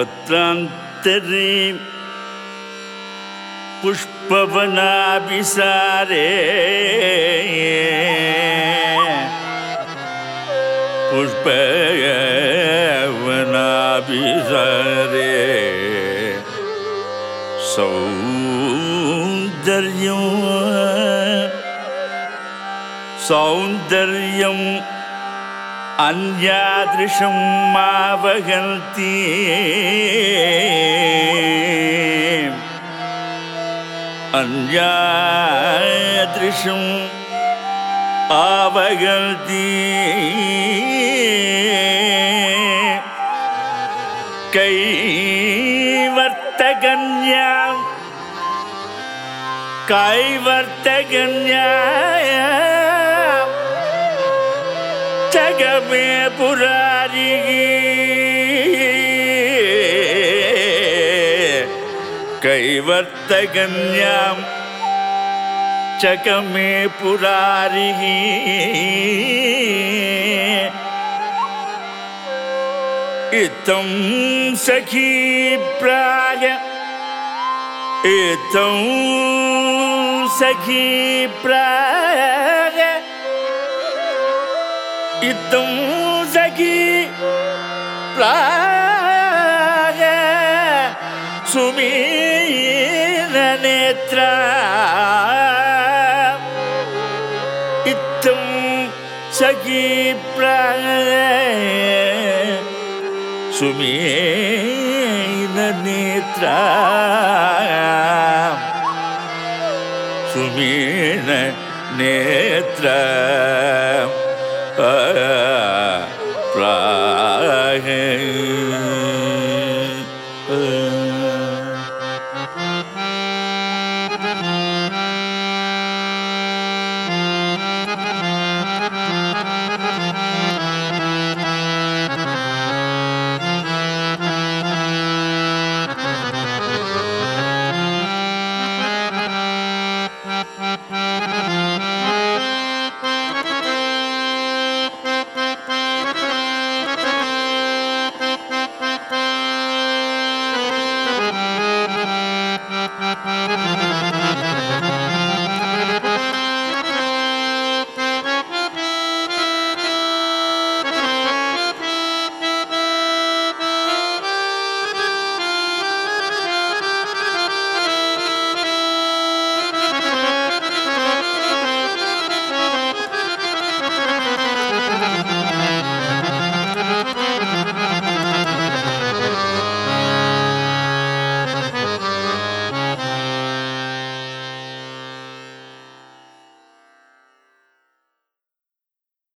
अत्रान्तरे पुष्पवनाभिसारे पुष्पवनाभिसारे सौन्दर्यं सौन्दर्यम् அஞ்சாதிருஷம் மாவகல்தி அஞ்சாதிருஷம் ஆவகல்தி கைவர்த்த கன்யாம் கைவர்த்த கன்யாய जगमे पुरारी कैवर्तगन्यां चकमे पुरारिः इतं सखी प्राय इतं सखी प्राय। इतं सखी प्राय सुमीरनेत्रा। इत्थं सखी प्राय सुमीरनेत्रा। सुमीर नेत्र pra